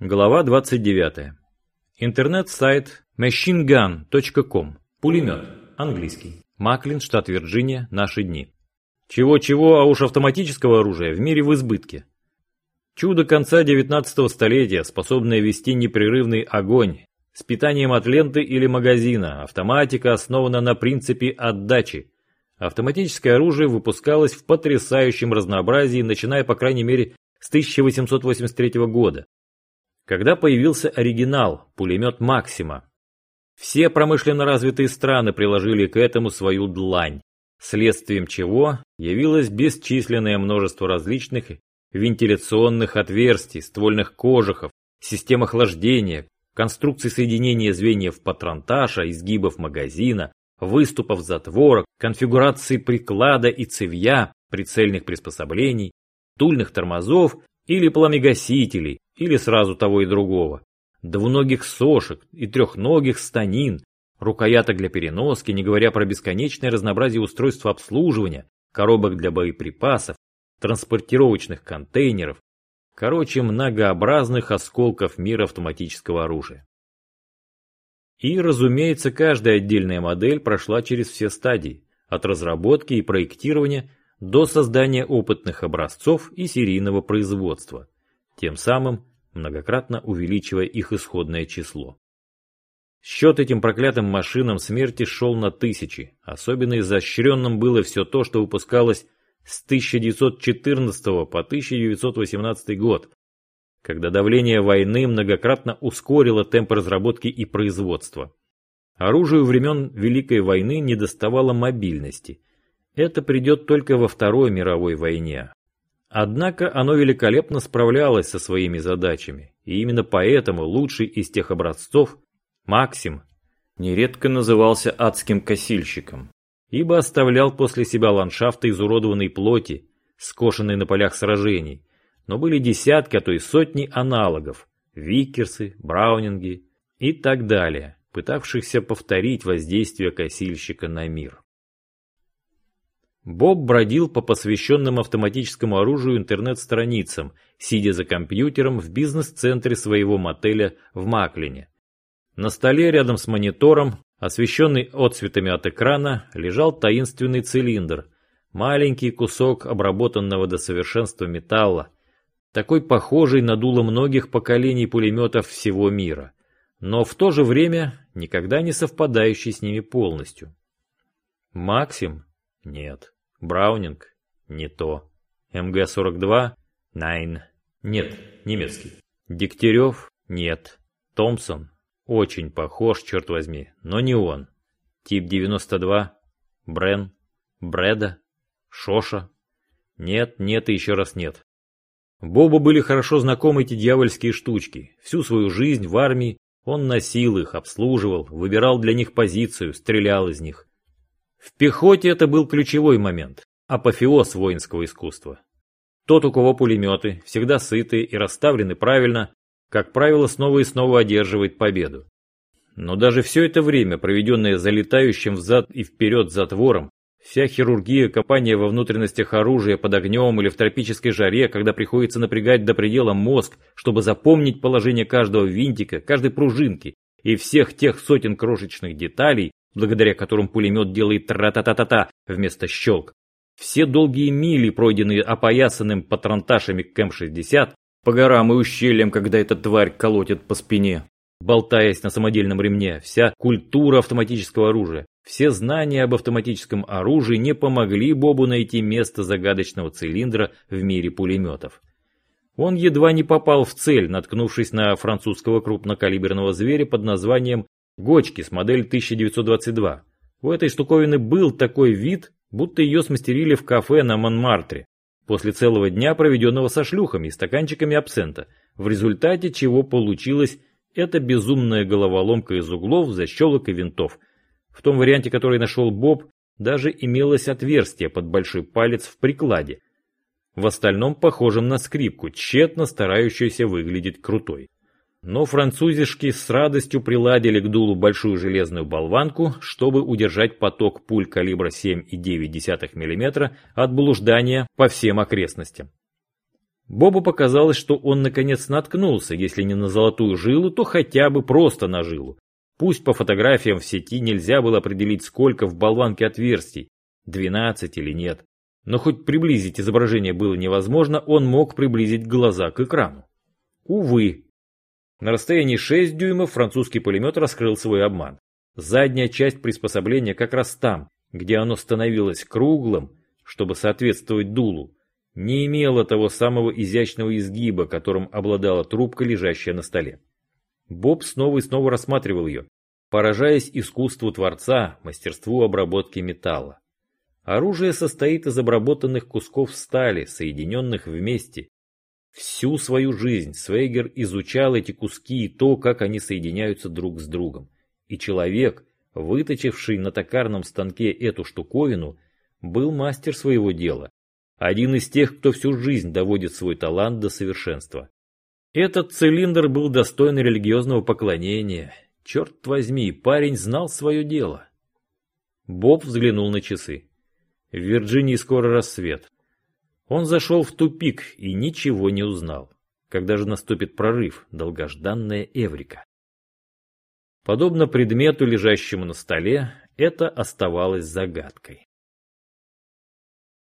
Глава 29. Интернет-сайт machinegun.com. Пулемет. Английский. Маклин, штат Вирджиния. Наши дни. Чего-чего, а уж автоматического оружия в мире в избытке. Чудо конца 19 столетия, способное вести непрерывный огонь, с питанием от ленты или магазина. Автоматика основана на принципе отдачи. Автоматическое оружие выпускалось в потрясающем разнообразии, начиная, по крайней мере, с 1883 года когда появился оригинал, пулемет «Максима». Все промышленно развитые страны приложили к этому свою длань, следствием чего явилось бесчисленное множество различных вентиляционных отверстий, ствольных кожухов, систем охлаждения, конструкций соединения звеньев патронташа, изгибов магазина, выступов затвора, конфигурации приклада и цевья, прицельных приспособлений, тульных тормозов или пламегасителей, или сразу того и другого. Двуногих сошек и трехногих станин, рукояток для переноски, не говоря про бесконечное разнообразие устройств обслуживания, коробок для боеприпасов, транспортировочных контейнеров, короче, многообразных осколков мира автоматического оружия. И, разумеется, каждая отдельная модель прошла через все стадии, от разработки и проектирования до создания опытных образцов и серийного производства, тем самым многократно увеличивая их исходное число. Счет этим проклятым машинам смерти шел на тысячи, особенно изощренным было все то, что выпускалось с 1914 по 1918 год, когда давление войны многократно ускорило темп разработки и производства. Оружию времен Великой войны не доставало мобильности, это придет только во Второй мировой войне. Однако оно великолепно справлялось со своими задачами, и именно поэтому лучший из тех образцов, Максим, нередко назывался адским косильщиком, ибо оставлял после себя ландшафты изуродованной плоти, скошенной на полях сражений, но были десятки, а то и сотни аналогов, викерсы, браунинги и так далее, пытавшихся повторить воздействие косильщика на мир. Боб бродил по посвященным автоматическому оружию интернет-страницам, сидя за компьютером в бизнес-центре своего мотеля в Маклине. На столе рядом с монитором, освещенный отцветами от экрана, лежал таинственный цилиндр, маленький кусок обработанного до совершенства металла, такой похожий на дуло многих поколений пулеметов всего мира, но в то же время никогда не совпадающий с ними полностью. Максим? Нет. Браунинг? Не то. МГ-42? Найн. Нет, немецкий. Дегтярев? Нет. Томпсон? Очень похож, черт возьми, но не он. Тип 92? Брен? Бреда? Шоша? Нет, нет и еще раз нет. Бобу были хорошо знакомы эти дьявольские штучки. Всю свою жизнь в армии он носил их, обслуживал, выбирал для них позицию, стрелял из них. В пехоте это был ключевой момент, апофеоз воинского искусства. Тот, у кого пулеметы, всегда сытые и расставлены правильно, как правило, снова и снова одерживает победу. Но даже все это время, проведенное залетающим взад и вперед затвором, вся хирургия копания во внутренностях оружия под огнем или в тропической жаре, когда приходится напрягать до предела мозг, чтобы запомнить положение каждого винтика, каждой пружинки и всех тех сотен крошечных деталей, благодаря которым пулемет делает тра-та-та-та-та вместо щелк. Все долгие мили, пройденные опоясанным патронташами КМ-60, по горам и ущельям, когда эта тварь колотит по спине, болтаясь на самодельном ремне, вся культура автоматического оружия, все знания об автоматическом оружии не помогли Бобу найти место загадочного цилиндра в мире пулеметов. Он едва не попал в цель, наткнувшись на французского крупнокалиберного зверя под названием Гочки с модели 1922. У этой штуковины был такой вид, будто ее смастерили в кафе на Монмартре, после целого дня, проведенного со шлюхами и стаканчиками абсента, в результате чего получилась эта безумная головоломка из углов, защелок и винтов. В том варианте, который нашел Боб, даже имелось отверстие под большой палец в прикладе, в остальном похожем на скрипку, тщетно старающуюся выглядеть крутой. Но французишки с радостью приладили к дулу большую железную болванку, чтобы удержать поток пуль калибра 7,9 мм от блуждания по всем окрестностям. Бобу показалось, что он наконец наткнулся, если не на золотую жилу, то хотя бы просто на жилу. Пусть по фотографиям в сети нельзя было определить, сколько в болванке отверстий, 12 или нет. Но хоть приблизить изображение было невозможно, он мог приблизить глаза к экрану. Увы. На расстоянии 6 дюймов французский пулемет раскрыл свой обман. Задняя часть приспособления как раз там, где оно становилось круглым, чтобы соответствовать дулу, не имела того самого изящного изгиба, которым обладала трубка, лежащая на столе. Боб снова и снова рассматривал ее, поражаясь искусству творца, мастерству обработки металла. Оружие состоит из обработанных кусков стали, соединенных вместе. Всю свою жизнь Свейгер изучал эти куски и то, как они соединяются друг с другом. И человек, выточивший на токарном станке эту штуковину, был мастер своего дела. Один из тех, кто всю жизнь доводит свой талант до совершенства. Этот цилиндр был достоин религиозного поклонения. Черт возьми, парень знал свое дело. Боб взглянул на часы. В Вирджинии скоро рассвет. Он зашел в тупик и ничего не узнал. Когда же наступит прорыв, долгожданная Эврика? Подобно предмету, лежащему на столе, это оставалось загадкой.